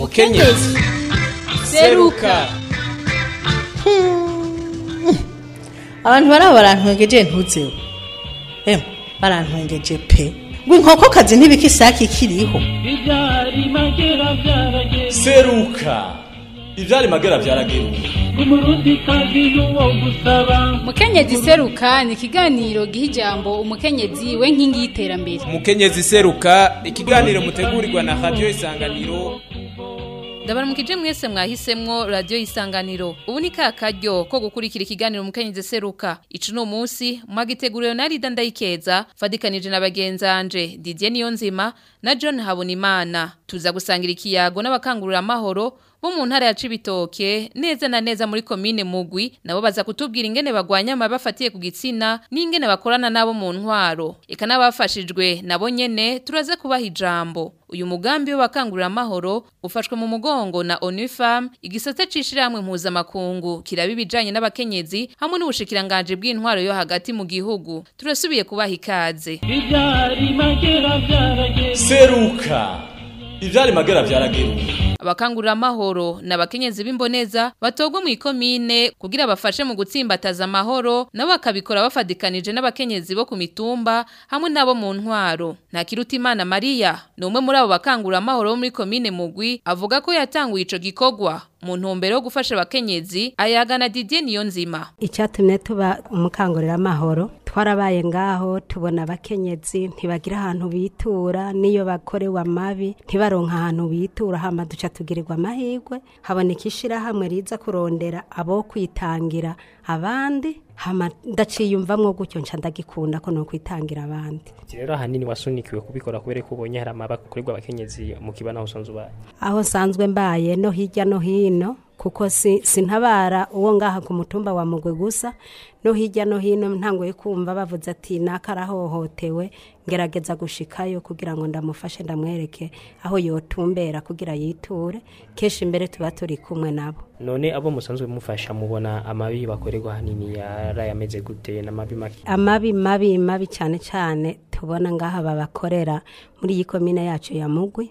mukenyezi seruka hmm. abantu barabantwengeje ntutseho emu barantwengeje pe ngo inkokokazi ntibikisake ikiriho seruka ibyari magera byarageruka umukenyezi seruka ni ikiganiro giha ijambo umukenyezi we nk'inkingi y'iterambere umukenyezi seruka ikiganiro mutegurirwa na radiyo isanganiro ndabaramukije mwese mwahisemwo radiyo y'isanganiro ubu ni ka ko gukurikira ikiganiro umukenyezi seruka ico ni umunsi mwagiteguriwe na rida ndayikeza fadikanije na bagenzanje didier niyonzima na john habonimana tuza gusangira ikiyago n'abakangurira amahoro bo mu ntara ya Cibitoke neza na neza muri komine Mugwi nabo baza kutubwira ingene bagwanya amabafatiye ku gitsina n'ingene bakorana nabo mu ntwaro eka nabafashijwe nabo nyene turaze kubaha ijambo uyu mugambi w'abakangurira amahoro ufashwe mu mugongo na Onifam igisate cishirahamwe mpuzamakungu kiraba ibijanye n'abakenyezi hamwe n'ubushikiranganje bw'intwaro yo hagati mu gihugu turasubiye kubaha ikaze seruka ibyari magara byaragiye abakangurira amahoro n'abakenyezi b'imboneza batogwa mu ikomine kugira bafashe mu gutsimbataza amahoro nabo bakabikora bafadikanije n'abakenyezi bo ku mitumba hamwe nabo mu ntwaro na ntakirutimana mariya ni umwe muri abo bakangurira amahoro bo muri komine mugwi avuga ko yatanguye ico gikogwa mu ntumbero yo gufasha abakenyezi ayagana Didier Niyonzima icyatumye tuba umukangurira amahoro twarabaye ngaho tubona abakenyezi ntibagira ahantu bitura n'iyo bakorewe amabi ntibaronka ahantu bitura hama duca tugirirwa amahirwe haboneka ishyirahamwe riza kurondera abo kwitangira abandi ndaciyumvamo gutyo nca ndagikunda ko ni ukwitangira abandi rero ahanini wasunikiwe kubikora kubera ko ubonye hari amabakorerwa abakenyezi mu kibana aho usanzwe ubaye aho nsanzwe mbaye no hirya no hino kuko si sintabara uwo ngaha ku mutumba wa mugwe gusa no hirya no hino ntangoye kumva bavuze ati naka arahohotewe ngerageza gushikayo kugira ngo ndamufashe ndamwereke aho yotumbera kugira yiture kenshi imbere tuba turi kumwe nabo none abo musanzwe mufasha mubona amabi bakorerwa ahanini yari ameze gute n'amabi make amabi mabi mabi cyane cyane tubona ngaha babakorera muri iyi komine yacu ya mugwi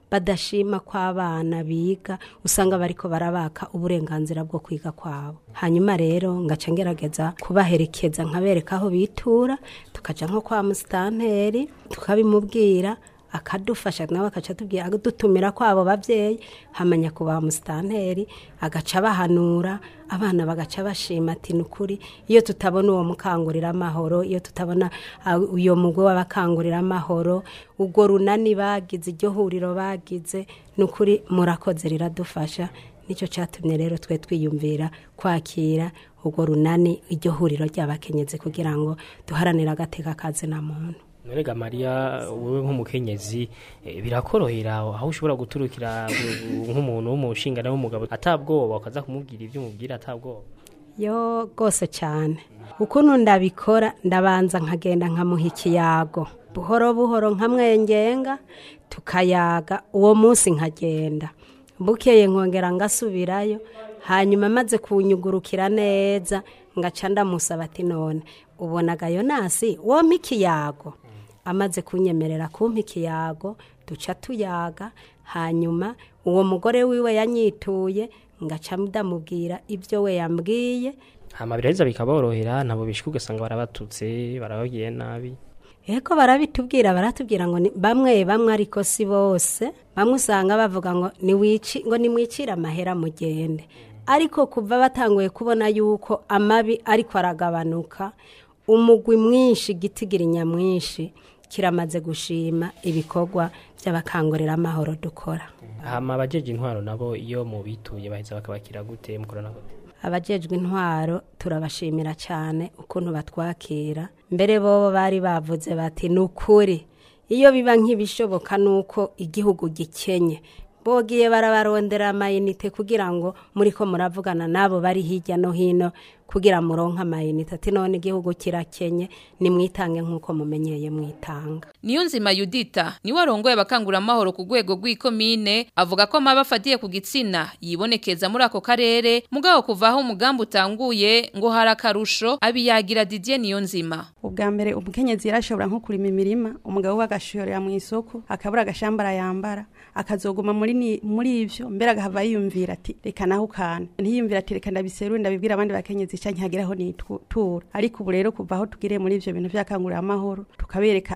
badashima ko abana biga usanga bariko barabaka uburenganzira bwo kwiga kwabo hanyuma rero ngaca ngerageza kubaherekeza nkabereka aho bitura tukaja nko kwa musitanteri tukabimubwira akadufasha nawe agaca atubwira adutumira ko abo babyeyi hamenya ku ba musitanteri agaca bahanura abana bagaca bashima ati ni ukuri iyo tutabona uwo mukangurira amahoro iyo tutabona uyu mugo w'abakangurira amahoro ubwo runani bagize iryo huriro bagize ni ukuri murakoze riradufasha nicyo cyatumye rero twe twiyumvira kwakira ubwo runani iryo huriro ry'abakenyezi kugira ngo duharanire agateka kazi na muntu norega mariya wowe nk'umukenyezi eh, birakorohera aho ushobora guturukira nk'umuntu w'umushingana w'umugabo atabwoba ukaza kumubwira ibyo umubwira atabwoba yo rwose cyane ukuntu ndabikora ndabanza nkagenda nkamuha ikiyago buhoro buhoro nkamwengenga tukayaga uwo munsi nkagenda bukeye nkongera ngasubirayo hanyuma amaze kunyugurukira neza ngaca ndamusaba ati none ubonagayo nasi wompa ikiyago amaze kunyemerera kumpa ikiyago duca tuyaga hanyuma uwo mugore wiwe yanyituye ngaca ndamubwira ibyo we yambwiye amabwiriza bikaborohera ntabwo bishyuye ugasanga barabatutse barababwiye nabi ko barabitubwira baratubwira ngo bamwe bamwe ariko si bose bamwe usanga bavuga ngo nimwicire amahera mugende ariko kuva batanguye kubona yuko amabi ariko aragabanuka umugwi mwinshi igitigiri nyamwinshi kiramaze gushima ibikorwa by'abakangurira amahoro dukora hama abajeje intwaro nabo iyo mubituye baheza bakabakira gute na gute abajejwe intwaro turabashimira cyane ukuntu batwakira mbere bobo bari bavuze bati ni ukuri iyo biba nk'ibishoboka ni uko igihugu gikenye bogiye barabarondera amayinite kugira ngo muri ko muravugana n'abo bari hirya no hino kugira muronke amayinite ati none igihugu kirakenye nimwitange nk'uko mumenyeye mwitanga niyo nzima yudita niwe arongoye abakanguramahoro ku rwego rw'ikomine avuga ko amabi afatiye ku gitsina yibonekeza muri ako karere mugabo kuva aho umugambi utanguye ngo hari akarusho abiyagira didiye niyo nzima ubwa mbere umukenyezi yarashobora nko kurima imirima umugabo we agashorera mu isoko akabura agashambara yambara akazoguma muri ibyo mbere agahava yiyumvira ati reka naho ukana ntiyiyumvira ati reka ndabiserure ndabibwira abandi bakenyezi nshya ntihageraho nitura ariko ubu rero kuva aho tugiriye muri ibyo bintu amahoro tukabereka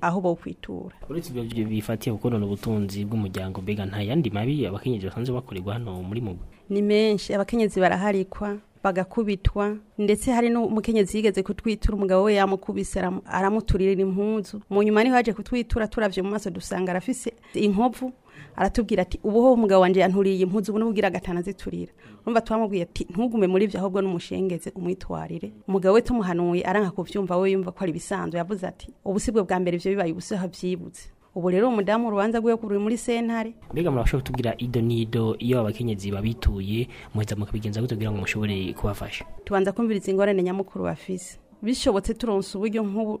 aho bo kwitura uretse ibyo bifatiye kuko ubutunzi bw'umuryango mbega nta yandi mabi abakenyezi basanzwe bakorerwa hano muri mugo ni menshi abakenyezi baraharikwa bagakubitwa ndetse hari n'umukenyezi yigeze kutwitura umugabo we yamukubise aramuturira impunzu mu nyuma niho yaje kutwitura turavye mu maso dusanga arafise inkovu aratubwira ati ubu ho umugabo wanjye yanturiye iyi mpuzu ubu n'ubwira gatanu aziturira urumva turamubwiye ati ntugume muri ibyo ahubwo n'umushengeze umwitwarire umugabo we tumuhanuye aranka kubyumva we yumva ko ari ibisanzwe yavuze ati ubu si bwo bwa mbere ibyo bibaye ubu siho byibutse ubu rero umudamu urubanza rwe kuri muri sentare mbega murabashobora kutubwira ido n'ido iyo abakenyezi babituye muheza mukabigenza gutubwira ngo mushobore kubafasha tubanza kumviriza ingorane nyamukuru bafise bishobotse turonsa uburyo nk'ubu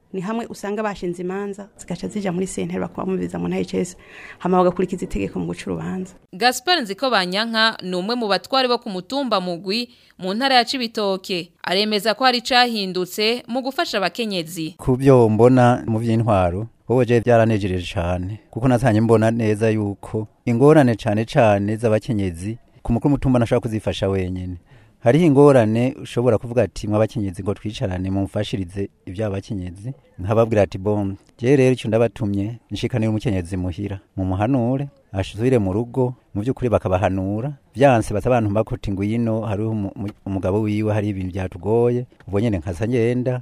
ni hamwe usanga bashinze imanza zigaca zijya muri sentare bakabamubiriza mu ntayicesi hama bagakurikiza itegeko mu guca urubanza gaspar nziko banyanka ni umwe mu batware bo ku mutumba mugwi mu ntara ya cibitoke aremeza ko hari icahindutse mu gufasha abakenyezi ku byo mbona mu by'intwaro wowe je byaranejereje cyane kuko natanye mbona neza yuko ingorane cyane cyane z'abakenyezi ku mukuru mutumba nashaka kuzifasha wenyine hariho ingorane ushobora kuvuga ati mwabakenyezi ngo twicarane mumfashirize iby'abakenyezi nkababwira ati bon je rero icyo ndabatumye nshikanira umukenyezi muhira mumuhanure ashizire mu rugo mu by'ukuri bakabahanura byanse batabantu bakuti ngo yino hariho umugabo wiwe hari ibintu byatugoye ubwo nyene nkaza ngenda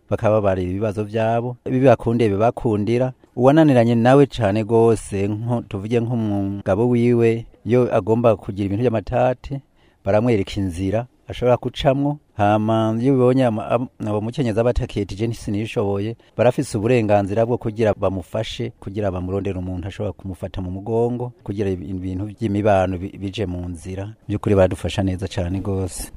bakababarira ibibazo byabo bibi bakundiye bibakundira uwananiranye nawe cyane rwose tuvuge nk'umugabo wiwe iyo agomba kugira ibintu by'amatate baramwereka inzira ashobora gucamo hama iyo ubibonye abo mukenyezi aba atakiyete nishoboye barafise uburenganzira bwo kugira bamufashe kugira bamurondere umuntu ashobora kumufata mu mugongo kugira ibintu by'imibano bije mu nzira by'ukuri badufasha neza cyane rwose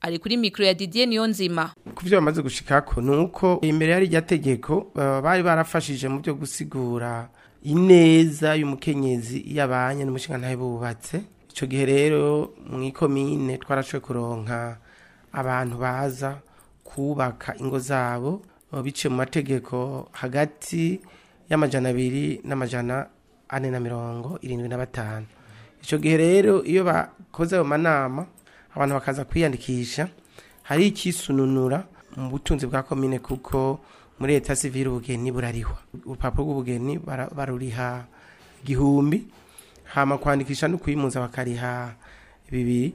ari kuri mikro ya Didier Niyonzima Ku kuvyo bamaze gushikako nuko imbere yari ryategeko bari barafashije mu byo gusigura ineza y'umukenyezi yabanye n'umushinga ntaye bubatse ico gihe rero mu ikomine kuronka abantu baza kubaka ingo zabo biciye mu mategeko hagati y'amajana abiri n'amajana ane na mirongo irindwi na batanu icyo gihe rero iyo bakoze ayo manama abantu bakaza kwiyandikisha hari ikisununura mu butunzi bwa komine kuko muri leta sivire ubugeni burarihwa urupapuro rw'ubugeni baruriha igihumbi hama kwandikisha no kuyimuza bakariha bibiri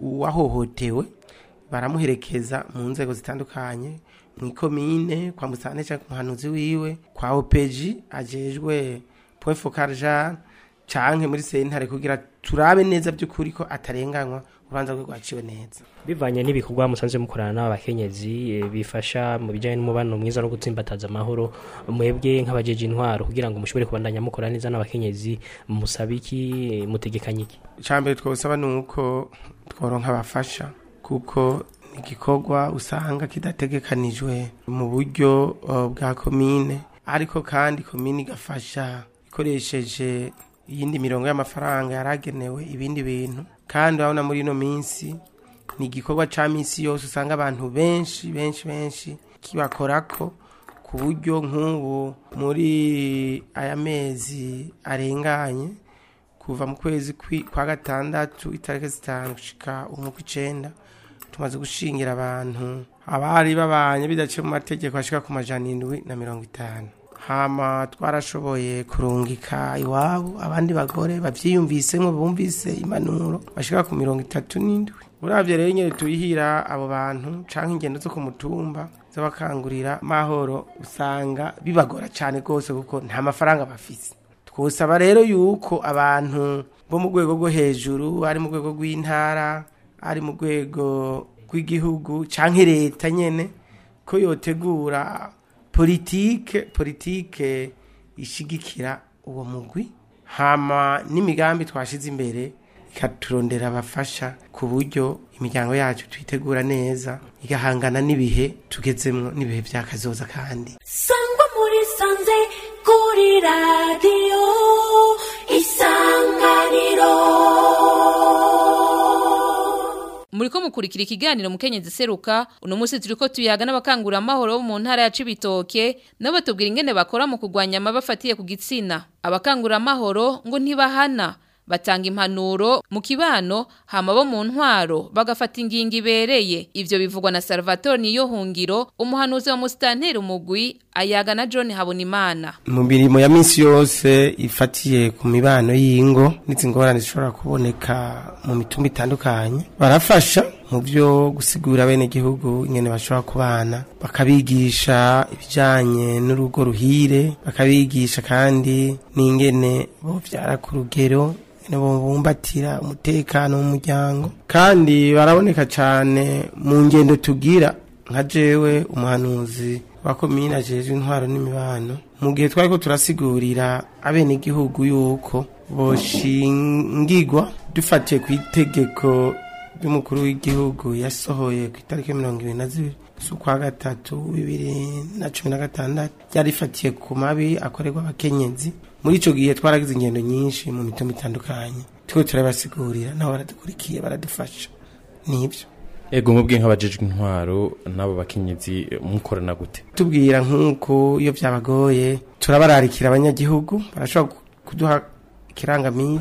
uwahohotewe baramuherekeza mu nzego zitandukanye mu ikomine kwa musane cyangwa ku muhanuzi wiwe kwa opeji agejwe point focal jean muri sentare kugira turabe neza by'ukuri ko atarenganywa ubanza rwaciwe neza bivanye n'ibikorwa musanze mukorana n'abakenyezi eh, bifasha mu bijyanye n'umubano mwiza no gutsimbataza amahoro mwebwe nk'abajeje intwaro kugira ngo mushobore kubandanya mukora neza n'abakenyezi musabe iki mutegekanye iki cyambere twosaba ni uko tworonka abafasha kuko igikorwa usanga kidategekanijwe mu buryo eh, bwa komine ariko kandi komine igafasha ikoresheje iyindi mirongo y'amafaranga yaragenewe ibindi bintu kandi urabona muri ino minsi ni igikorwa cya minsi yose usanga abantu benshi benshi benshi kibakora ko ku buryo nk'ubu muri aya mezi arenganye kuva mu kwezi kwa gatandatu itariki zitanu gushyika umwuka icyenda tumaze gushingira abantu abari babanye bidaciye mu mategeko ashyika ku majana indwi na mirongo itanu hama twarashoboye kurungika iwabo abandi bagore bavyiyumvisemo bumvise imanuro bashika ku mirongo itatu n'indwi urabye rero nyine turihira abo bantu canke ingendo zo ku mutumba z'abakangurira mahoro usanga bibagora cane rwose kuko nta mafaranga bafise twosaba rero yuko abantu bo mu rwego rwo hejuru ari mu rwego rw'intara ari mu rwego rw'igihugu canke leta nyene ko yotegura politike politike ishigikira uwo mugwi hama n'imigambi twashize imbere ikaturondera abafasha ku buryo imiryango yacu twitegura neza igahangana n'ibihe tugezemo n'ibihe byakazoza kandi sangwa muri sanze kuri radiyo isanganiro muri ko mukurikira ikiganiro mukenyezi seruka uno munsi turi ko tuyaga n'abakangurira amahoro bo mu ntara ya Cibitoke nabo batubwira ingene bakora mu kugwanya amabafatiye ku gitsina abakangurira amahoro ngo ntibahana batanga impanuro mu kibano hama bo mu ntwaro bagafata ingingo ibereye bivugwa na Salvatore Niyohungiro umuhanuzi wa musitanteri umugwi ayaga na John Habonimana mu mirimo ya minsi yose ifatiye ku mibano y'ingo n'izingorane zishobora kuboneka mu mitumba itandukanye barafasha mu byo gusigura bene gihugu ingene bashobora kubana bakabigisha ibijyanye n'urugo ruhire bakabigisha kandi n'ingene bovyara ku rugero bumbatira umutekano w'umuryango kandi baraboneka cyane mu ngendo tugira nka jewe umuhanuzi wa komine intwaro n'imibano mu gihe twari ko turasigurira abenegihugu yuko boshingigwa dufatiye ku itegeko ry'umukuru w'igihugu yasohoye ku itariki mirongo ibiri na zibiri z'ukwa gatatu bibiri na cumi na gatandatu ryarifatiye ku mabi akorerwa abakenyezi muri icyo gihe twaragize ingendo nyinshi mu mitungo itandukanye twe turabasigurira nabo baradukurikiye baradufasha nibyo ego mubwiye nk'abajijwe intwaro n'abo bakenyezi mukorana gute tubwira nk'uko iyo byabagoye turabararikira abanyagihugu barashobora kuduha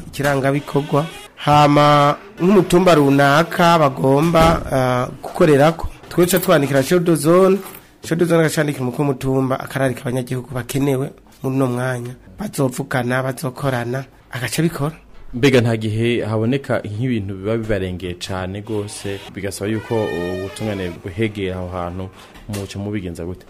ikirangabikorwa hama nk'umutumba runaka bagomba eh, gukorera ko twese twandikira shodo zone shodo zone agacandikira umukuru w'umutumba akararika abanyagihugu bakenewe muri uno mwanya bazovugana bazokorana agace bikora mbega nta gihe haboneka nk'ibintu biba bibarengeye cyane rwose bigasaba yuko ubutungane buhegera aho hantu muca mubigenza gute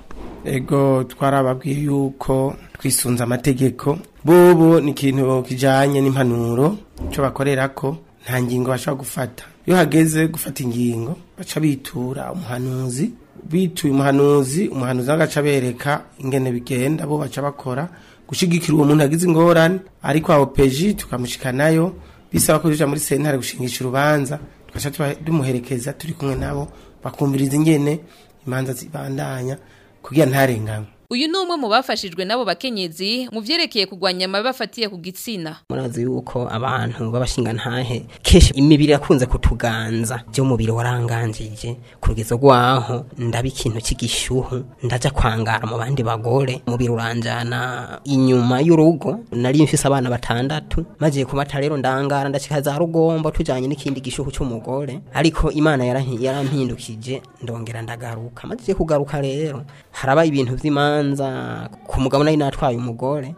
ego twarababwiye yuko twisunze amategeko bubu ni ikintu kijyanye n'impanuro icyo bakorera ko nta ngingo bashobora gufata iyo hageze gufata ingingo baca bitura umuhanuzi bituye umuhanuzi umuhanuzi agaca abereka ingene bigenda bo baca bakora gushigikira uwo muntu agize ingorane ariko aho peji tukamushikanayo bisaba ko tuja muri sentare gushingisha urubanza tukaca tumuherekeza turi kumwe nabo bakumviriza ingene imanza zibandanya kugira ntarenganywe uyu ni umwe mu bafashijwe n'abo bakenyezi mu byerekeye kugwanya amabi bafatiye ku gitsina murazi yuko abantu b'abashingantahe kenshi imibiri yakunze kutuganza byo mubiri waranganjije kugeza rwaho ndaba ikintu cy'igishyuhu kwangara mu bandi bagore umubiri uranjana inyuma y'urugo nari mfise abana batandatu maze kubata rero ndangara ndashika za rugombo tujanye n'ikindi gishuhu cy'umugore ariko imana yarampindukije ndongera ndagaruka maze kugaruka rero haraba ibintu vy'imana imanza ku mugabo nayo natwaye umugore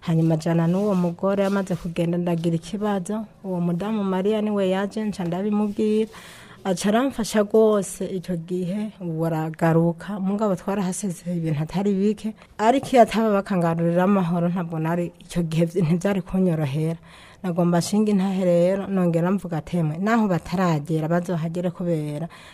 hanyuma jana n'uwo mugore amaze kugenda ndagira ikibazo uwo mudamu mariya niwe yaje nca ndabimubwira aca aramfasha rwose icyo gihe ubu aragaruka mugabo twarahasize ibintu atari bike ariko iyo ataba bakangarurira amahoro ntabwo nari icyo gihe ntibyari kunyorohera nagomba nshinga intahe rero nongera mvuga atemwe naho bataragera bazohagere kubera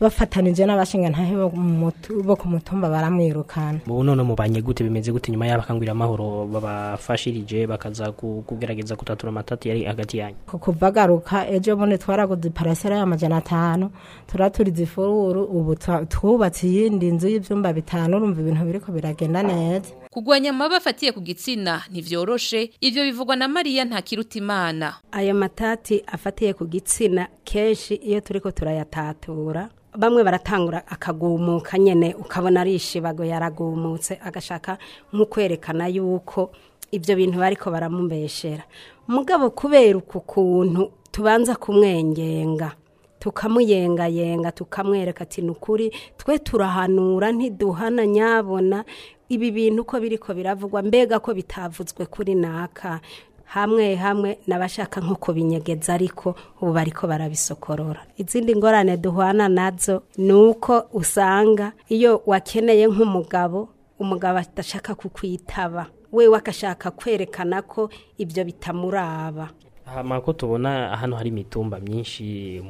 bafatanije n'abashingana bo ku mutumba baramwirukana ubu none mubanye gute bimeze gute nyuma y'abakangurira amahoro babafashirije bakaza kugerageza kutatura amatati yari hagati yanyu kuva garuka ejo bundi twaraguze iparasera y'amajana atanu turaturiza ifuru ubu twubatse iyindi nzu y'ibyumba bitanu urumva ibintu biri ko biragenda neza kugwanya amaba afatiye ku gitsina ntibyoroshe ibyo bivugwa na mariya ntakiruta imana ayo matati afatiye ku gitsina kenshi iyo turi turayatatura bamwe baratangura akagumuka nyine ukabona ari arishibago yaragumutse agashaka nk'ukwerekana yuko ibyo bintu bariko baramumbeshera. mugabo kubera uku kuntu tubanza kumwengenga tukamuyengayenga tukamwereka ati ni ukuri twe turahanura ntiduhana nyabona ibi bintu uko biri ko biravugwa mbega ko bitavuzwe kuri naka hamwe hamwe n'abashaka nko kubinyegeza ariko ubu bariko barabisokorora izindi ngorane duhana nazo ni uko usanga iyo wakeneye nk'umugabo umugabo adashaka kukwitaba we wakashaka kwerekana ko ibyo bitamuraba nk'uko ah, tubona hano hari imitumba myinshi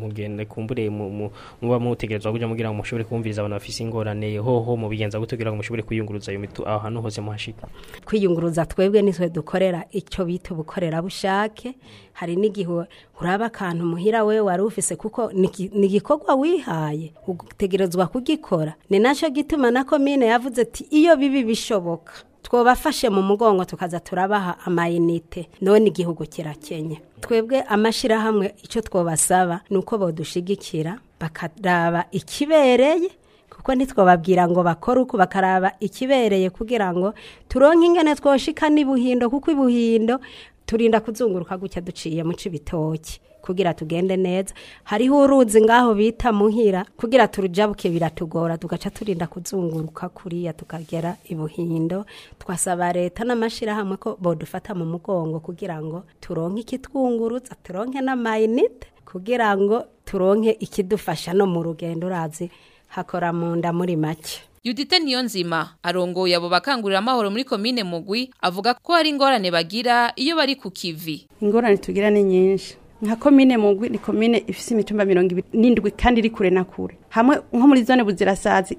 mugende kumbure muba mutegerezwa kujya mugira ngo mushobore kumviriza abantu bafite ingorane hoho mubigenza gute kugira ngo mushobore kwiyunguruza iyo mitu aho hantu hose muhashika kwiyunguruza twebwe nitwe dukorera icyo bita ubukorera bushake hari n'igihe uraba akantu muhira we wari ufise kuko ni igikorwa wihaye utegerezwa kugikora ni nacyo gituma na komine yavuze ati iyo bibi bishoboka twobafashe mu mugongo tukaza turabaha amayinite none igihugu kirakenye twebwe amashyirahamwe icyo twobasaba ni uko badushigikira bakaraba ikibereye kuko ntitwababwira ngo bakore uko bakaraba ikibereye kugira ngo turonke ingene twoshika n'ibuhindo kuko ibuhindo turinda kuzunguruka gutya duciye mu cibitoki kugira tugende neza hariho uruzi ngaho bita muhira kugira turujabuke biratugora tugaca turinda kuzunguruka kuriya tukagera i buhindo twasaba leta n'amashyirahamwe ko bodufata mu mugongo kugira ngo turonke ikitwunguruza turonke n'amayinite kugira ngo turonke ikidufasha no mu rugendo urazi hakora mu nda muri make Judite Niyonzima arongoye abo bakangurira amahoro muri komine mugwi avuga ko hari ingorane bagira iyo bari ku kivi ingorane tugira ni nyinshi nka komine mungwi ni komine ifite imitumba mirongo n'indwi kandi iri kure na kure hamwe nko muri zone buzirasazi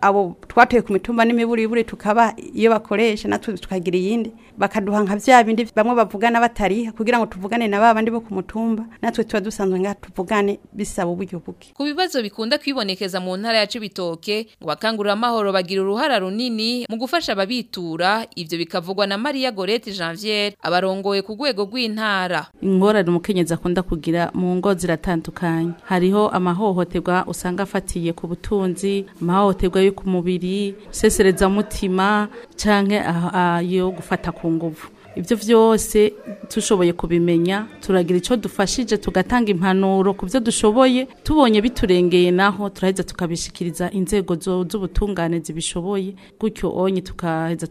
abo twatuye ku mitumba n'imiburibure tukaba iyo bakoresha natwe tukagira iyindi bakaduha nka vya bindi bamwe bavugana batariha kugira ngo tuvugane na babandi bo ku mutumba natwe tuba dusanzwe ngaha tuvugane bisaba uburyo buke ku bibazo bikunda kwibonekeza mu ntara ya cibitoke ngo bakangurira amahoro bagira uruhara runini mu gufasha ababitura ibyo bikavugwa na Maria Gorete Janvier abarongoye ku rwego rw'intara ingorane umukenyezi akunda kugira mu ngo ziratandukanye hariho amahohoterwa usanga afatiye ku butunzi amahohoterwa yo ku mubiri sesereza mutima canke ayo gufata ku nguvu ibyo byose dushoboye kubimenya turagira icyo dufashije tugatanga impanuro ku byo dushoboye tubonye biturengeye naho turaheza tukabishikiriza inzego z'ubutungane zibishoboye gutyo onye tukaheza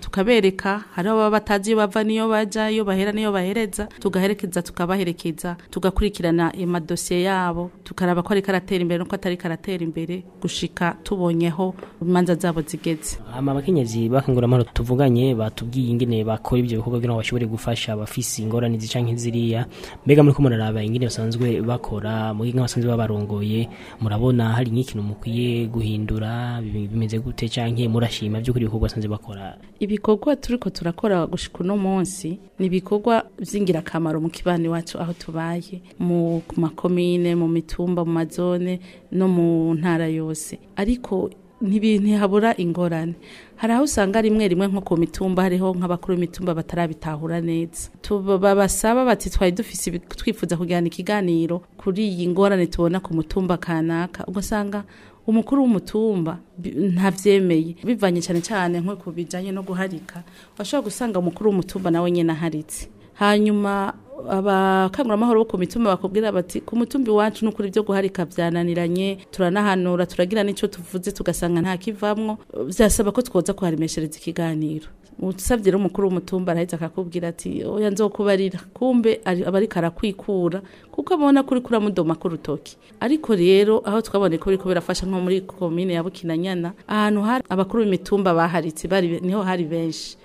tukabereka hari baba batazi iyo bava n'iyo bajya iyo bahera n'iyo bahereza tugaherekeza tukabaherekeza tugakurikirana amadosiye yabo tukaraba ko ariko aratera imbere nuko atari karatera imbere gushika tubonyeho imanza zabo zigeze abakenyezi bakangura amahoro tuvuganye batubwiye ingene bakora ibyo bikorwa kugira ngo bashobore gufasha abafisi ingorane zica nk'iziriya mbega muri ko muraraba ingene basanzwe bakora muri nk'abasanzwe babarongoye murabona hari nk'ikintu mukwiye guhindura bimeze gute canke murashima by'ukuri ibikorwa basanzwe bakora ibikorwa turiko turakora gushika uno munsi ni ibikorwa vy'ingirakamaro mu kibani wacu aho tubaye mu makomine mu mitumba mu mazone no mu ntara yose ariko ntihabura ingorane hari aho usanga rimwe rimwe nko ku mitumba hariho nk'abakuru b'imitumba batarabitahura neza babasaba bati twari dufise twifuza kujyana ikiganiro kuri iyi ngorane tubona ku mutumba kanaka ugasanga umukuru w'umutumba ntabyemeye bivanye cyane cyane nko ku bijyanye no guharika washobora gusanga umukuru w'umutumba nawe nyine aharitse hanyuma abakanguramahoro bo ku mitumba bakubwira bati ku mutumbi wacu n'ukuri byo guharika byananiranye turanahanura turagira n'icyo tuvuze tugasanga nta kivamwo byasaba ko twoza kuharemeshereza ikiganiro usabye rero umukuru w'umutumba arahita akakubwira ati oya nzokubarira kumbe aba ariko arakwikura kuko abona ko uri kuramudoma k'urutoki ariko rero aho twabonye ko biriko birafasha nko muri komine ya Bukinanyana ahantu hari abakuru b'imitumba baharitse niho hari benshi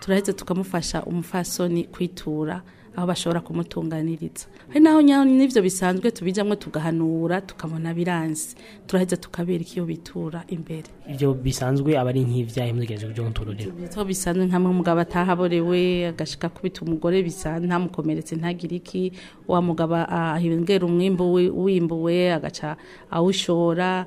turahita tukamufasha umufasoni kwitura aho bashobora kumutunganiriza hari naho nyaho n'ibyo bisanzwe tubijyamo tugahanura tukabona biranze turaheza tukabereka iyo bitura imbere ibyo bisanzwe aba ari nk'ibyaha imyigaragambyo by'umuturire ibyo bisanzwe nka mugabo atahaborewe agashika kubita umugore bisanzwe ntamukomeretse ntagire iki wa mugabo ah, ahengera umwimbu wimbuwe agaca awushora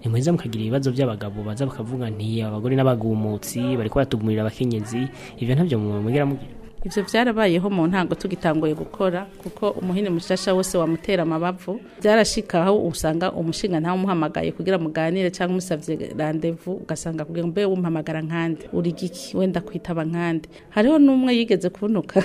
ni mwiza mukagira ibibazo by'abagabo baza bakavuga nti abagore n'abagumutsi bariko batugumurira abakenyezi ibyo ntavyo mwegera mugira ibyo byarabayeho mu ntango tugitanguye gukora kuko umuhini mushasha wose wamutera amabavu byarashikaho usanga umushinga ntawe umuhamagaye kugira muganire cyangwa umusabye randevu ugasanga kugira mbe wumpamagara nkande uri giki wenda kwitaba nkande hariho n'umwe yigeze kunuka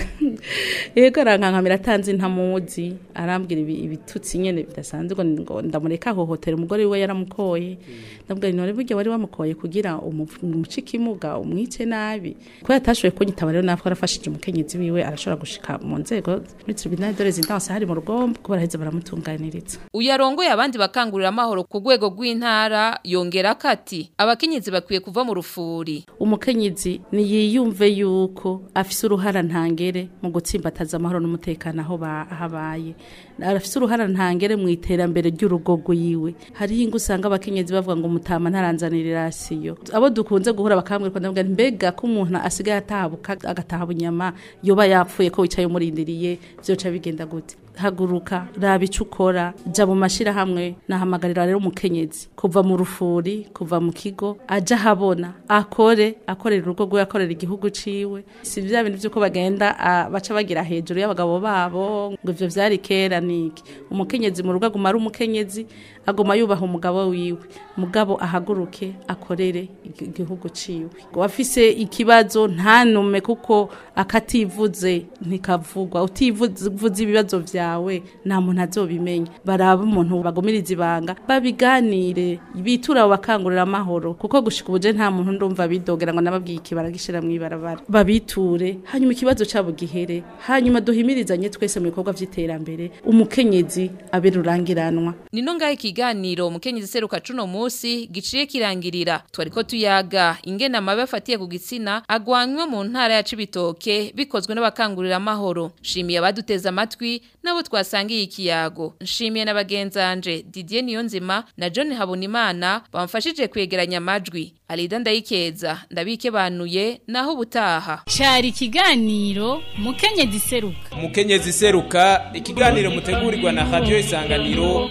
yego arankankamira atanze ntamuzi arambwira ibitutsi nyene bidasanzwe ngo ndamureka hohotera umugore we yaramukoye ndabwira none burya wari wamukoye kugira umucikimuga umwice nabi ko yatashoboye kunyitaba rero natwe arafashije umukenyezi wiwe arashobora gushika mu nzego muri tribunal de residence hari mu rugo ko baraheza baramutunganiriza uyu arongoye abandi bakangurira amahoro ku rwego rw'intara yongera kati abakenyezi bakwiye kuva mu rufuri umukenyezi ni yuko afise uruhara ntangere mu gutsimbataza amahoro n'umutekano aho habaye arafite uruhara ntangere mu iterambere ry'urugogo yiwe hariho ingo usanga abakenyezi bavuga ngo mutama ntaranzanira irasiyo abo dukunze guhura bakambwira ndavuga mbega ko umuntu asigaye atahabuka agataha bunyama yoba yapfuye ko wicaye umurindiriye byoca bigenda gute haguruka raba icyo ukora jya mu mashyirahamwe nahamagarira rero umukenyezi kuva mu rufuri kuva mu kigo ajya ahabona akore akorera urugo rwe akorera igihugu ciwe si bya bintu by'uko bagenda baca bagira hejuru y'abagabo babo ngo ibyo byari kera niki umukenyezi mu rugo aguma ari umukenyezi agoma yubaha umugabo wiwe mugabo ahaguruke akorere igihugu ciwe wafise ikibazo ntanume kuko akativuze ntikavugwa utivuze ibibazo vyawe nta muntu azobimenya baraba umuntu bagumiriza ibanga babiganire bitura abo bakangurira amahoro kuko gushika ubuje nta muntu ndumva bidogera ngo nababwiye ikibara gishira mu ibarabara babiture hanyuma ikibazo cyabo gihere hanyuma duhimirizanye twese mu bikorwa vy'iterambere umukenyezi abe rurangiranwa nino ngahe kiganiro mukenyezi ziseruka cuno musi giciye kirangirira twariko tuyaga ingena amabi afatiye ku gitsina agwanywe mu ntara ya Cibitoke bikozwe n'abakangurira amahoro shimiye abaduteza amatwi nabo twasangiye ikiyago nshimiye n'abagenzanje Didier Niyonzima na John Habonimana bamfashije kwegeranya amajwi Alida ndayikeza banuye naho butaha cyari ikiganiro mukenyezi seruka mukenyezi ziseruka ikiganiro mutegurirwa na Radio Isanganiro